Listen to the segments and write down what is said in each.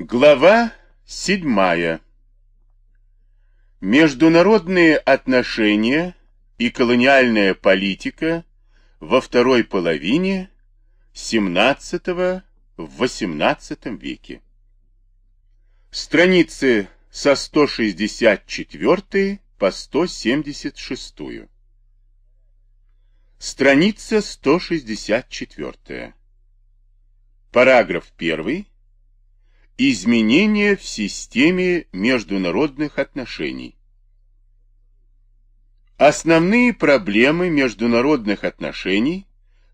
Глава седьмая. Международные отношения и колониальная политика во второй половине XVII-XVIII веке. Страницы со 164 по 176. Страница 164. Параграф 1. Изменения в системе международных отношений. Основные проблемы международных отношений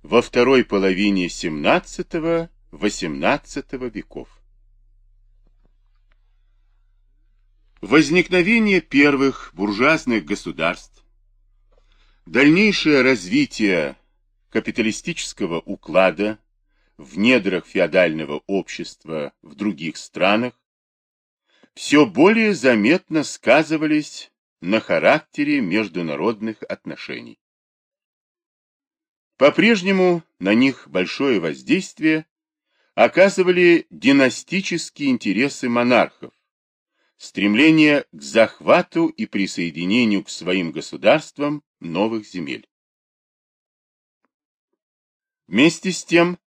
во второй половине XVII-XVIII веков. Возникновение первых буржуазных государств, дальнейшее развитие капиталистического уклада в недрах феодального общества в других странах, все более заметно сказывались на характере международных отношений. По-прежнему на них большое воздействие оказывали династические интересы монархов, стремление к захвату и присоединению к своим государствам новых земель. Вместе с тем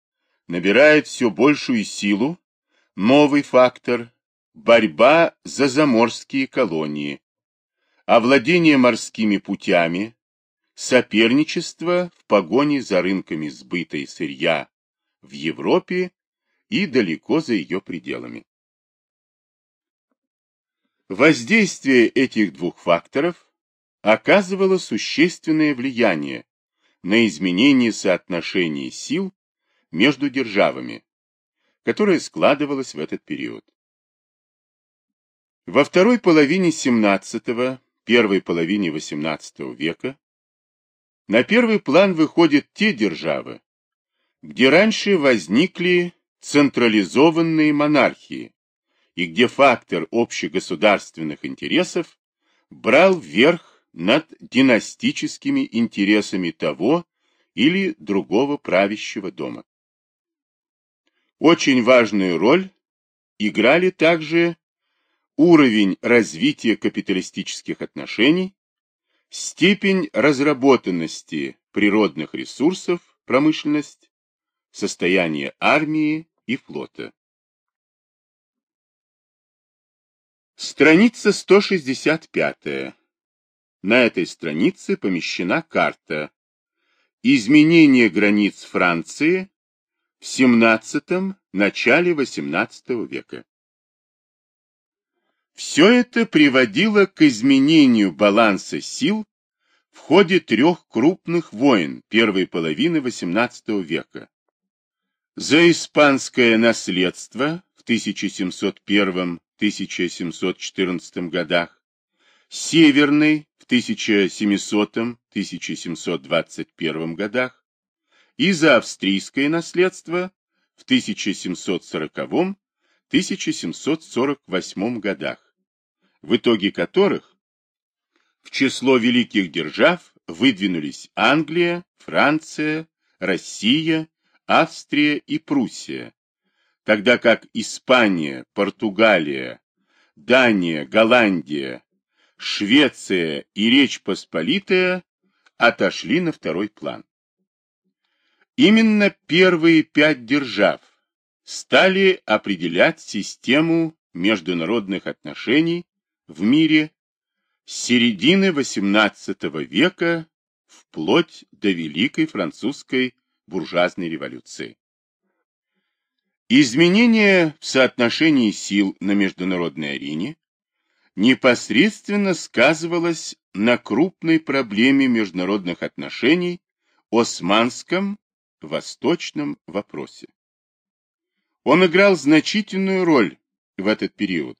набирает все большую силу новый фактор – борьба за заморские колонии, овладение морскими путями, соперничество в погоне за рынками сбыта и сырья в Европе и далеко за ее пределами. Воздействие этих двух факторов оказывало существенное влияние на изменение соотношения сил между державами, которое складывалось в этот период. Во второй половине XVII, первой половине XVIII века на первый план выходят те державы, где раньше возникли централизованные монархии и где фактор общегосударственных интересов брал верх над династическими интересами того или другого правящего дома. Очень важную роль играли также уровень развития капиталистических отношений, степень разработанности природных ресурсов, промышленность, состояние армии и флота. Страница 165. На этой странице помещена карта Изменение границ Франции в XVII – начале XVIII века. Все это приводило к изменению баланса сил в ходе трех крупных войн первой половины XVIII века. За испанское наследство в 1701-1714 годах, Северный в 1700-1721 годах, и за австрийское наследство в 1740-1748 годах, в итоге которых в число великих держав выдвинулись Англия, Франция, Россия, Австрия и Пруссия, тогда как Испания, Португалия, Дания, Голландия, Швеция и Речь Посполитая отошли на второй план. Именно первые пять держав стали определять систему международных отношений в мире с середины XVIII века вплоть до Великой Французской буржуазной революции. Изменение в соотношении сил на международной арене непосредственно сказывалось на крупной проблеме международных отношений османском восточном вопросе. Он играл значительную роль в этот период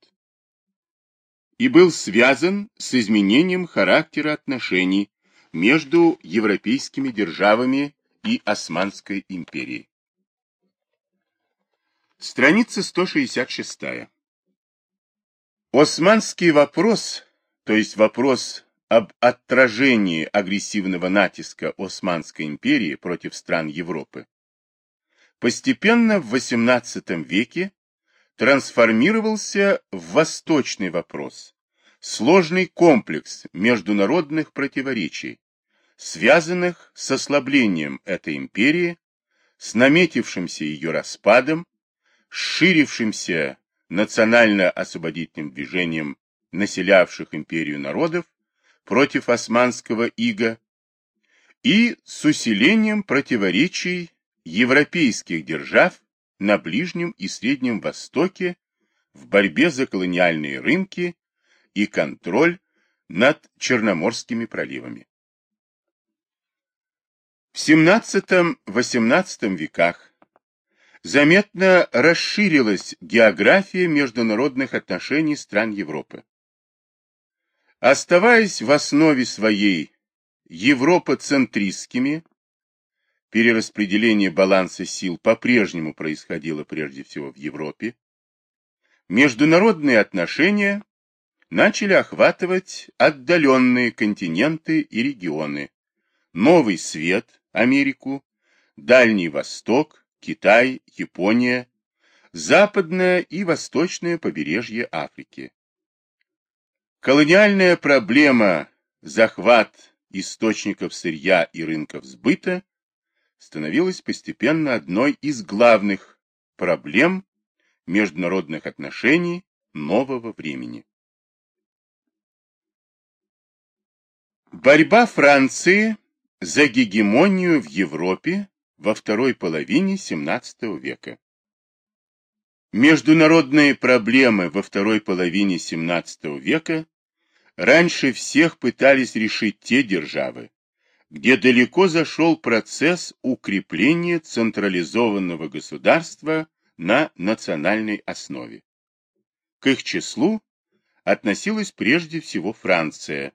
и был связан с изменением характера отношений между европейскими державами и Османской империей. Страница 166. Османский вопрос, то есть вопрос об отражении агрессивного натиска Османской империи против стран Европы, постепенно в XVIII веке трансформировался в восточный вопрос, сложный комплекс международных противоречий, связанных с ослаблением этой империи, с наметившимся ее распадом, сширившимся национально-освободительным движением населявших империю народов против османского ига и с усилением противоречий европейских держав на Ближнем и Среднем Востоке в борьбе за колониальные рынки и контроль над Черноморскими проливами. В XVII-XVIII веках заметно расширилась география международных отношений стран Европы. Оставаясь в основе своей европоцентристскими, перераспределение баланса сил по-прежнему происходило прежде всего в Европе, международные отношения начали охватывать отдаленные континенты и регионы, Новый Свет, Америку, Дальний Восток, Китай, Япония, западное и восточное побережье Африки. Колониальная проблема захват источников сырья и рынков сбыта становилась постепенно одной из главных проблем международных отношений нового времени. Борьба Франции за гегемонию в Европе во второй половине XVII века. Международные проблемы во второй половине XVII века раньше всех пытались решить те державы, где далеко зашел процесс укрепления централизованного государства на национальной основе. К их числу относилась прежде всего Франция,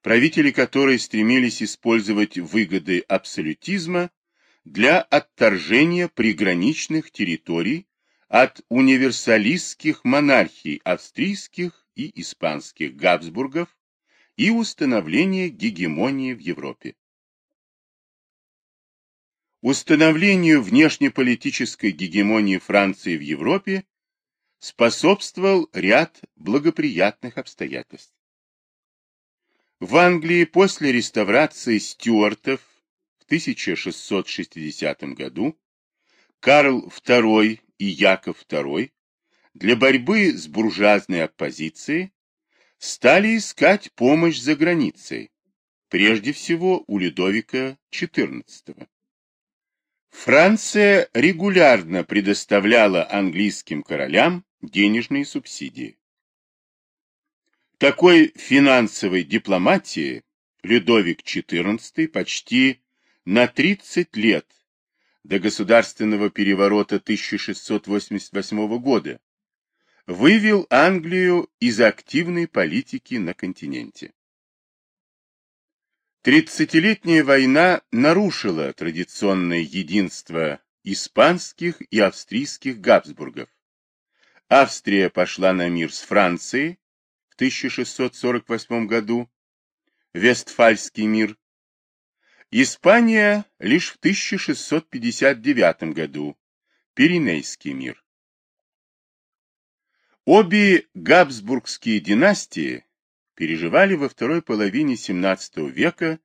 правители которой стремились использовать выгоды абсолютизма для отторжения приграничных территорий от универсалистских монархий австрийских и испанских Габсбургов и установления гегемонии в Европе. Установлению внешнеполитической гегемонии Франции в Европе способствовал ряд благоприятных обстоятельств. В Англии после реставрации стюартов в 1660 году Карл II и Яков II для борьбы с буржуазной оппозицией стали искать помощь за границей, прежде всего у Людовика XIV. Франция регулярно предоставляла английским королям денежные субсидии. Такой финансовой дипломатии Людовик XIV почти на 30 лет до государственного переворота 1688 года вывел Англию из активной политики на континенте. Тридцатилетняя война нарушила традиционное единство испанских и австрийских Габсбургов. Австрия пошла на мир с Францией в 1648 году, Вестфальский мир. Испания лишь в 1659 году, Пиренейский мир. Обе Габсбургские династии переживали во второй половине XVII века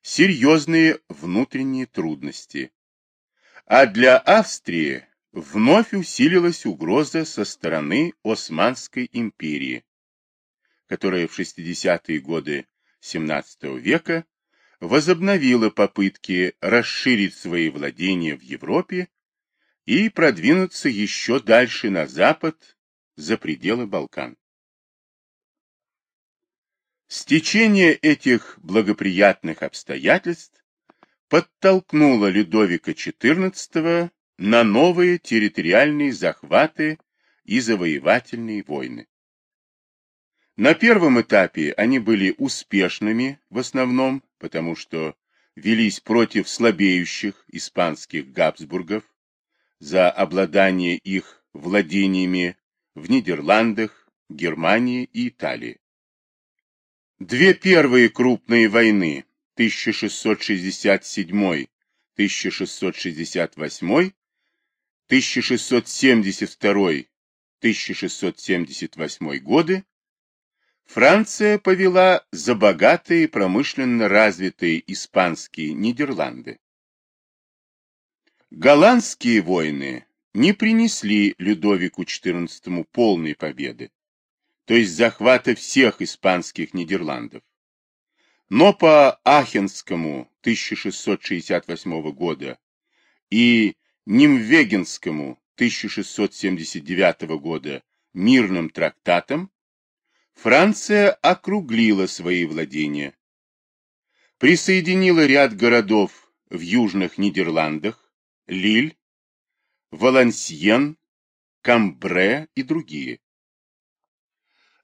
серьезные внутренние трудности. А для Австрии вновь усилилась угроза со стороны Османской империи, которая в 60-е годы XVII века возобновила попытки расширить свои владения в Европе и продвинуться еще дальше на запад за пределы Балкан. Стечение этих благоприятных обстоятельств подтолкнуло Людовика XIV на новые территориальные захваты и завоевательные войны. На первом этапе они были успешными в основном, потому что велись против слабеющих испанских Габсбургов за обладание их владениями в Нидерландах, Германии и Италии. Две первые крупные войны 1667-1668, 1672 1600-1678 годы Франция повела за богатые промышленно развитые испанские Нидерланды. Голландские войны не принесли Людовику XIV полной победы, то есть захвата всех испанских Нидерландов. Но по Ахенскому 1668 года и Нимвегенскому 1679 года мирным трактатам Франция округлила свои владения, присоединила ряд городов в южных Нидерландах, Лиль, Валансьен, Камбре и другие,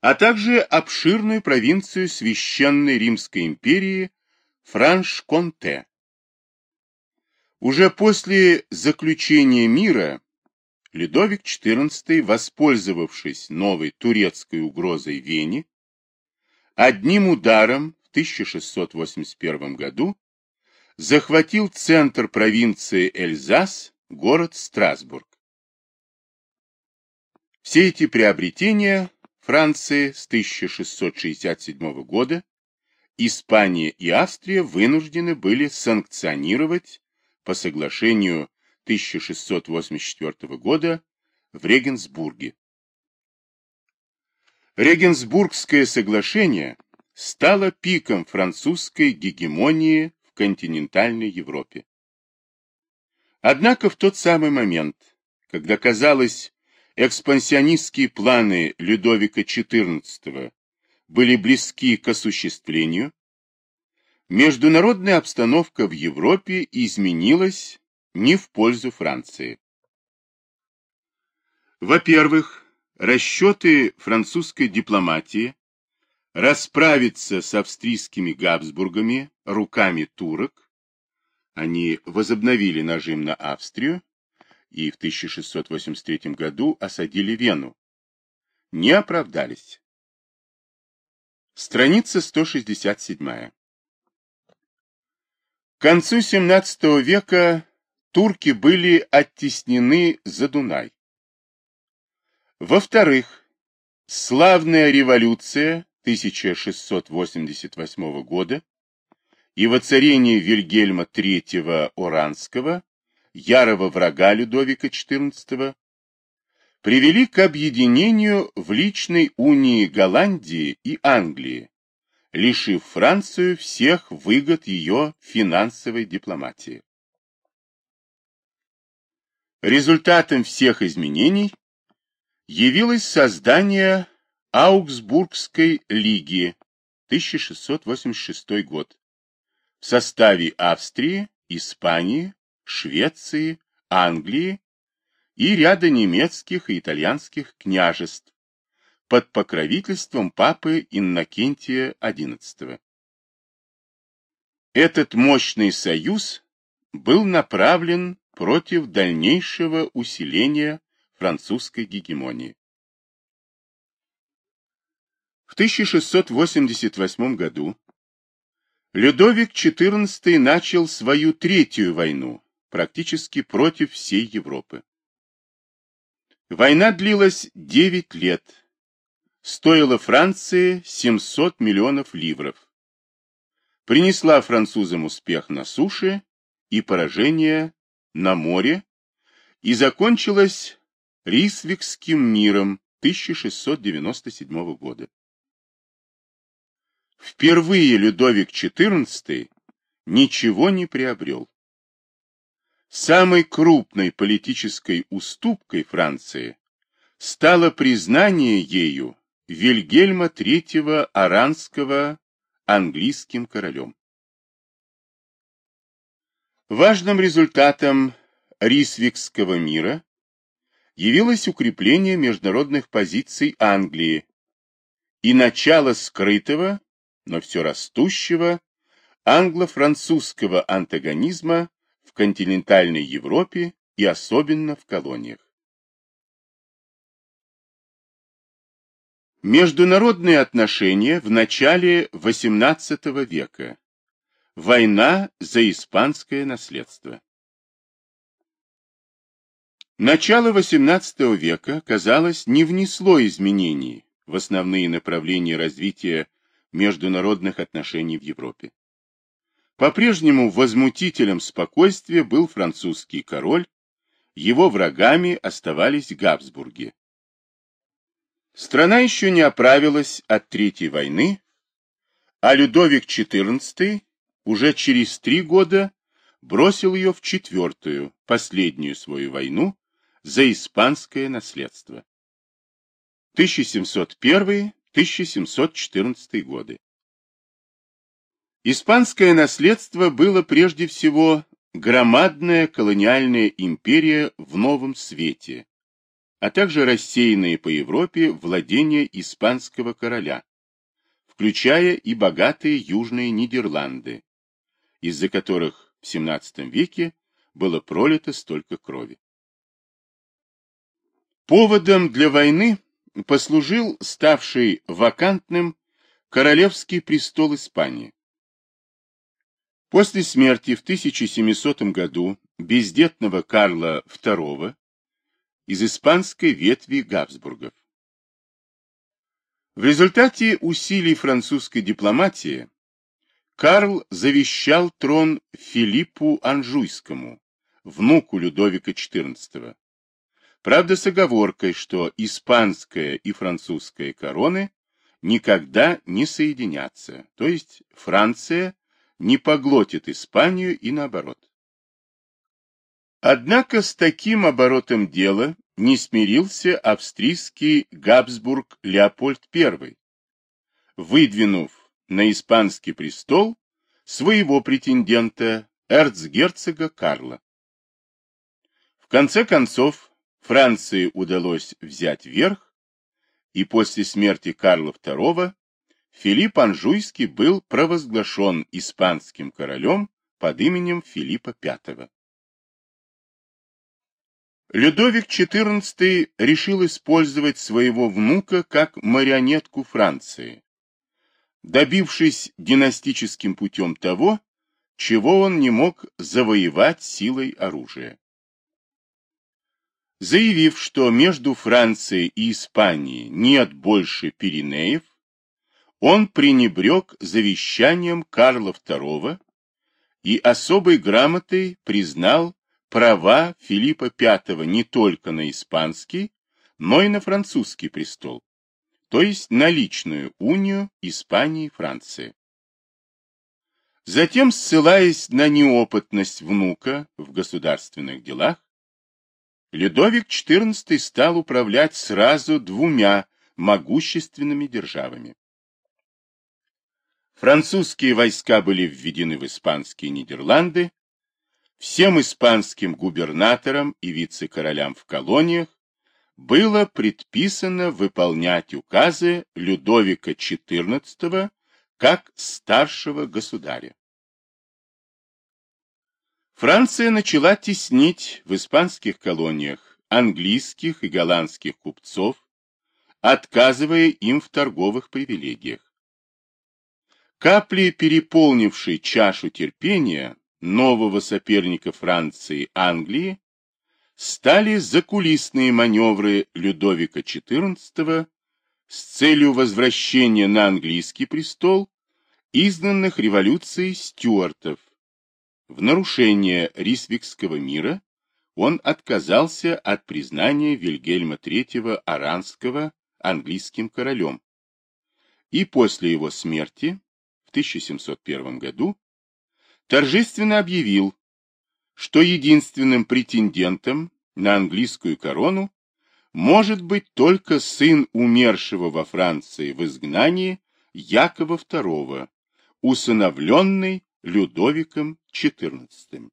а также обширную провинцию Священной Римской империи Франш-Конте. Уже после заключения мира Людовик XIV, воспользовавшись новой турецкой угрозой Вене, одним ударом в 1681 году захватил центр провинции Эльзас, город Страсбург. Все эти приобретения Франции с 1667 года Испания и Австрия вынуждены были санкционировать по соглашению 1684 года в Регенсбурге. Регенсбургское соглашение стало пиком французской гегемонии в континентальной Европе. Однако в тот самый момент, когда, казалось, экспансионистские планы Людовика XIV были близки к осуществлению, международная обстановка в Европе изменилась не в пользу Франции. Во-первых, расчеты французской дипломатии расправиться с австрийскими Габсбургами руками турок, они возобновили нажим на Австрию и в 1683 году осадили Вену, не оправдались. Страница 167. К концу XVII века турки были оттеснены за Дунай. Во-вторых, славная революция 1688 года и воцарение Вильгельма III Оранского, ярого врага Людовика XIV, привели к объединению в личной унии Голландии и Англии, лишив Францию всех выгод ее финансовой дипломатии. Результатом всех изменений явилось создание Аугсбургской лиги 1686 год в составе Австрии, Испании, Швеции, Англии и ряда немецких и итальянских княжеств под покровительством папы Иннокентия XI. Этот мощный союз был направлен против дальнейшего усиления французской гегемонии. В 1688 году Людовик XIV начал свою третью войну, практически против всей Европы. Война длилась 9 лет, стоила Франции 700 миллионов ливров, принесла французам успех на суше и поражение на море и закончилась Рисвикским миром 1697 года. Впервые Людовик XIV ничего не приобрел. Самой крупной политической уступкой Франции стало признание ею Вильгельма III Аранского английским королем. Важным результатом Рисвикского мира явилось укрепление международных позиций Англии и начало скрытого, но все растущего англо-французского антагонизма в континентальной Европе и особенно в колониях. Международные отношения в начале XVIII века Война за испанское наследство. Начало XVIII века, казалось, не внесло изменений в основные направления развития международных отношений в Европе. По-прежнему возмутителем спокойствия был французский король, его врагами оставались Габсбурги. Страна еще не оправилась от Третьей войны, а Людовик XIV уже через три года бросил ее в четвертую, последнюю свою войну за испанское наследство. 1701-1714 годы. Испанское наследство было прежде всего громадная колониальная империя в новом свете, а также рассеянные по Европе владения испанского короля, включая и богатые южные Нидерланды, из-за которых в XVII веке было пролито столько крови. Поводом для войны послужил ставший вакантным королевский престол Испании. После смерти в 1700 году бездетного Карла II из испанской ветви Габсбургов. В результате усилий французской дипломатии Карл завещал трон Филиппу Анжуйскому, внуку Людовика XIV. Правда, с оговоркой, что испанская и французская короны никогда не соединятся, то есть Франция не поглотит Испанию и наоборот. Однако с таким оборотом дела не смирился австрийский Габсбург Леопольд I, выдвинув на испанский престол своего претендента, эрцгерцога Карла. В конце концов, Франции удалось взять верх, и после смерти Карла II Филипп Анжуйский был провозглашен испанским королем под именем Филиппа V. Людовик XIV решил использовать своего внука как марионетку Франции, добившись династическим путем того, чего он не мог завоевать силой оружия. Заявив, что между Францией и Испанией нет больше Пиренеев, он пренебрег завещанием Карла II и особой грамотой признал права Филиппа V не только на испанский, но и на французский престол, то есть на личную унию Испании и Франции. Затем, ссылаясь на неопытность внука в государственных делах, Людовик XIV стал управлять сразу двумя могущественными державами. Французские войска были введены в испанские Нидерланды, всем испанским губернаторам и вице-королям в колониях было предписано выполнять указы Людовика XIV как старшего государя. Франция начала теснить в испанских колониях английских и голландских купцов, отказывая им в торговых привилегиях. Капли, переполнившей чашу терпения нового соперника Франции Англии, стали закулисные маневры Людовика XIV с целью возвращения на английский престол изгнанных революцией стюартов. В нарушение Рисвикского мира он отказался от признания Вильгельма III Аранского английским королем и после его смерти 1701 году торжественно объявил, что единственным претендентом на английскую корону может быть только сын умершего во Франции в изгнании Якова II, усыновленный Людовиком XIV.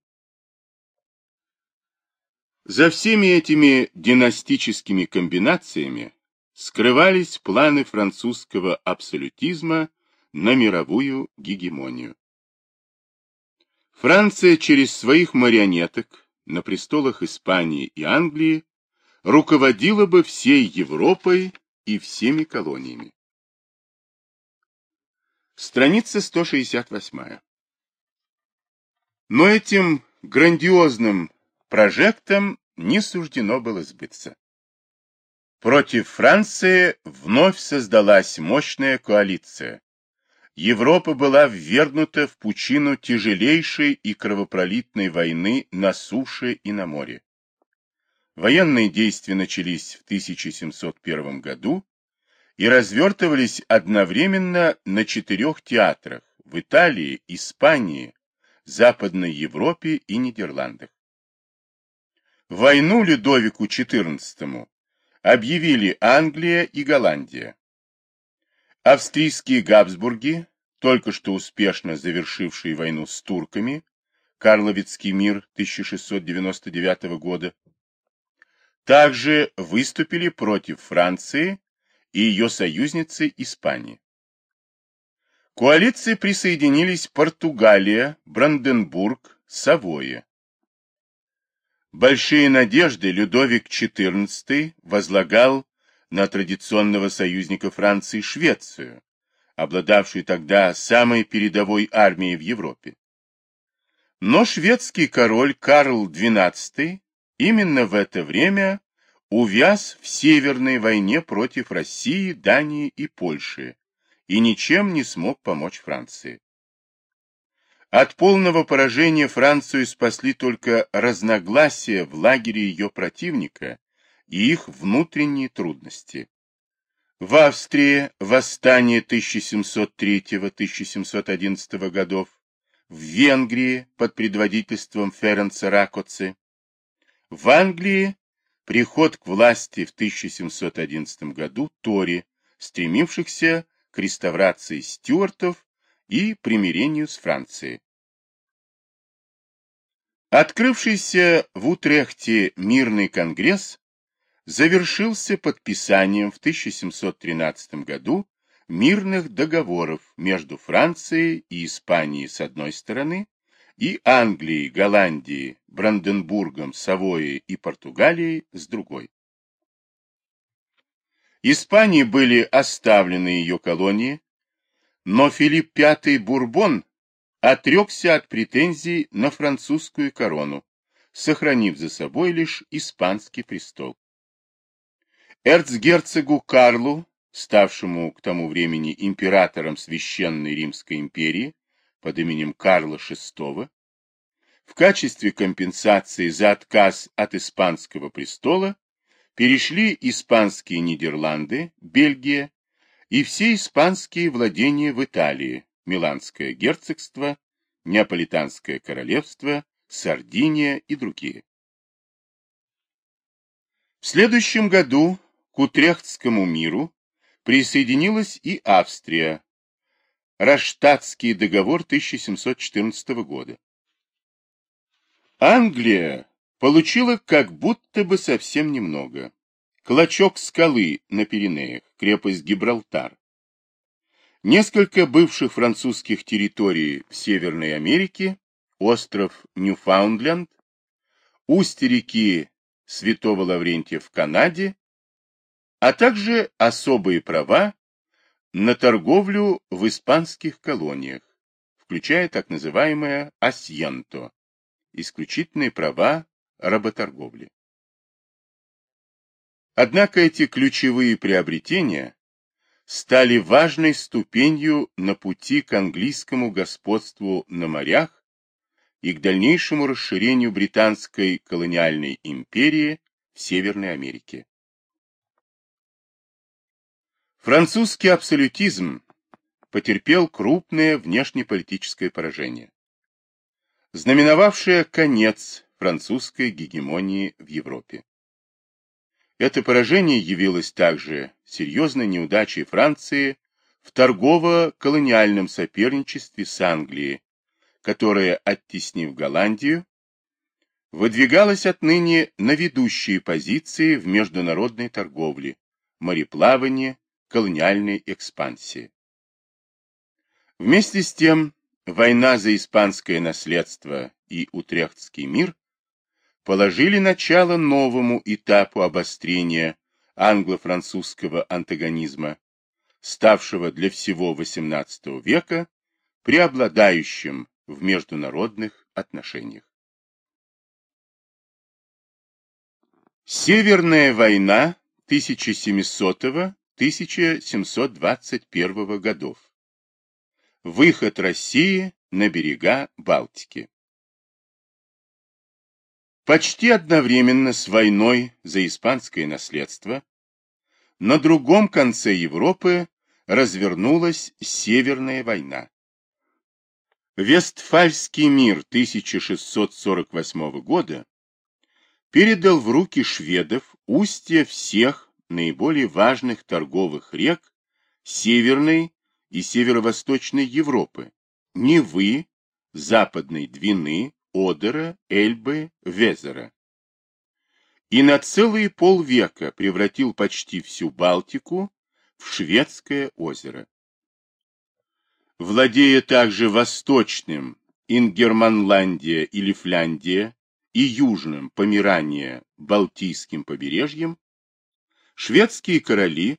За всеми этими династическими комбинациями скрывались планы французского абсолютизма на мировую гегемонию. Франция через своих марионеток на престолах Испании и Англии руководила бы всей Европой и всеми колониями. Страница 168. Но этим грандиозным прожектом не суждено было сбыться. Против Франции вновь создалась мощная коалиция. Европа была ввергнута в пучину тяжелейшей и кровопролитной войны на суше и на море. Военные действия начались в 1701 году и развертывались одновременно на четырех театрах в Италии, Испании, Западной Европе и Нидерландах. Войну Людовику XIV объявили Англия и Голландия. Австрийские Габсбурги, только что успешно завершившие войну с турками, Карловицкий мир 1699 года, также выступили против Франции и ее союзницы Испании. К коалиции присоединились Португалия, Бранденбург, Савоя. Большие надежды Людовик XIV возлагал на традиционного союзника Франции Швецию, обладавшую тогда самой передовой армией в Европе. Но шведский король Карл XII именно в это время увяз в Северной войне против России, Дании и Польши и ничем не смог помочь Франции. От полного поражения Францию спасли только разногласия в лагере ее противника и их внутренние трудности. В Австрии восстание 1703-1711 годов, в Венгрии под предводительством Ференца Ракоци, в Англии приход к власти в 1711 году Тори, стремившихся к реставрации стюартов и примирению с Францией. Открывшийся в Утрехте мирный конгресс завершился подписанием в 1713 году мирных договоров между Францией и Испанией с одной стороны и Англией, Голландией, Бранденбургом, Савоей и Португалией с другой. Испании были оставлены ее колонии, но Филипп V Бурбон отрекся от претензий на французскую корону, сохранив за собой лишь испанский престол. Эрцгерцогу Карлу, ставшему к тому времени императором Священной Римской империи под именем Карла VI, в качестве компенсации за отказ от испанского престола перешли испанские Нидерланды, Бельгия и все испанские владения в Италии, Миланское герцогство, Неаполитанское королевство, Сардиния и другие. В следующем году к Утрехтскому миру присоединилась и Австрия, Раштатский договор 1714 года. Англия получила как будто бы совсем немного. Клочок скалы на Пиренеях, крепость Гибралтар. Несколько бывших французских территорий в Северной Америке, остров Ньюфаундленд, устье реки Святого Лаврентия в Канаде, а также особые права на торговлю в испанских колониях, включая так называемое асьенто, исключительные права работорговли. Однако эти ключевые приобретения стали важной ступенью на пути к английскому господству на морях и к дальнейшему расширению британской колониальной империи в Северной Америке. Французский абсолютизм потерпел крупное внешнеполитическое поражение, знаменовавшее конец французской гегемонии в Европе. Это поражение явилось также серьезной неудачей Франции в торгово-колониальном соперничестве с Англией, которая, оттеснив Голландию, выдвигалась отныне на ведущие позиции в международной торговле, мореплавании, колониальной экспансии. Вместе с тем, война за испанское наследство и Утрехтский мир положили начало новому этапу обострения англо-французского антагонизма, ставшего для всего XVIII века преобладающим в международных отношениях. Северная война 1700-1721 годов. Выход России на берега Балтики. Почти одновременно с войной за испанское наследство на другом конце Европы развернулась Северная война. Вестфальский мир 1648 года передал в руки шведов устья всех наиболее важных торговых рек Северной и Северо-Восточной Европы, Невы, Западной Двины, Одера, Эльбы, Везера. И на целые полвека превратил почти всю Балтику в шведское озеро. Владея также восточным Ингерманландия или Фляндия, и южным Померания Балтийским побережьем, шведские короли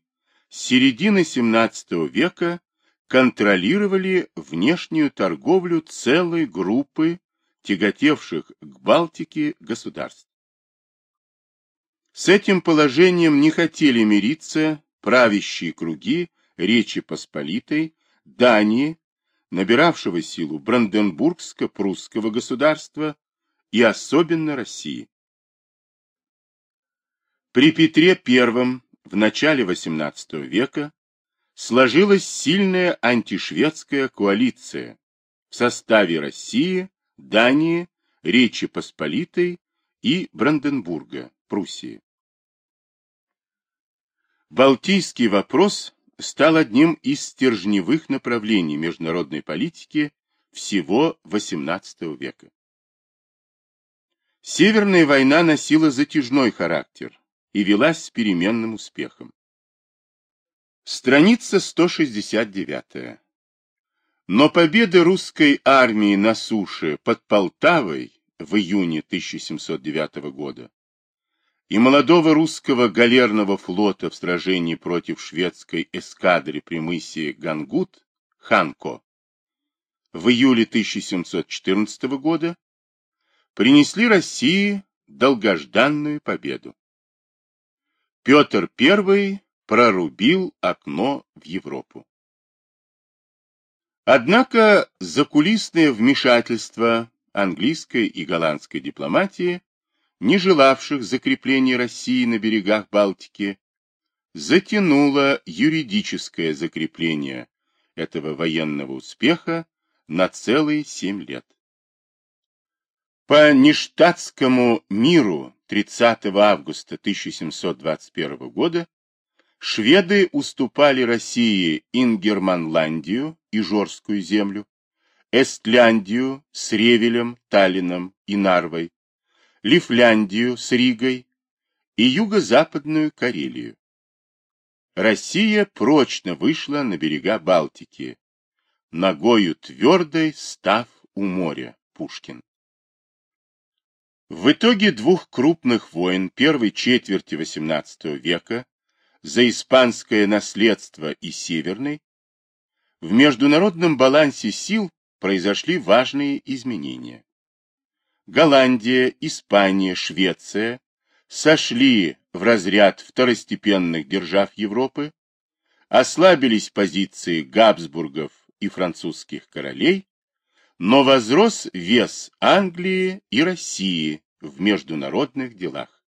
с середины XVII века контролировали внешнюю торговлю целой группы тяготевших к Балтике государств. С этим положением не хотели мириться правящие круги Речи Посполитой, Дании, набиравшего силу Бранденбургско-прусского государства и особенно России. При Петре I в начале XVIII века сложилась сильная антишведская коалиция в составе России, Дании, Речи Посполитой и Бранденбурга, Пруссии. Балтийский вопрос стал одним из стержневых направлений международной политики всего XVIII века. Северная война носила затяжной характер и велась с переменным успехом. Страница 169. Но победы русской армии на суше под Полтавой в июне 1709 года и молодого русского галерного флота в сражении против шведской эскадры при мысе Гангут, Ханко, в июле 1714 года принесли России долгожданную победу. Петр I прорубил окно в Европу. Однако закулисное вмешательство английской и голландской дипломатии, не желавших закрепления России на берегах Балтики, затянуло юридическое закрепление этого военного успеха на целые семь лет. По Ништадтскому миру 30 августа 1721 года шведы уступали России Ингерманландию и Жорскую землю, Эстляндию с Ревелем, Таллином и Нарвой, Лифляндию с Ригой и юго-западную Карелию. Россия прочно вышла на берега Балтики, ногою твердой став у моря, Пушкин. В итоге двух крупных войн первой четверти XVIII века за испанское наследство и северной, в международном балансе сил произошли важные изменения. Голландия, Испания, Швеция сошли в разряд второстепенных держав Европы, ослабились позиции Габсбургов и французских королей, но возрос вес Англии и России в международных делах.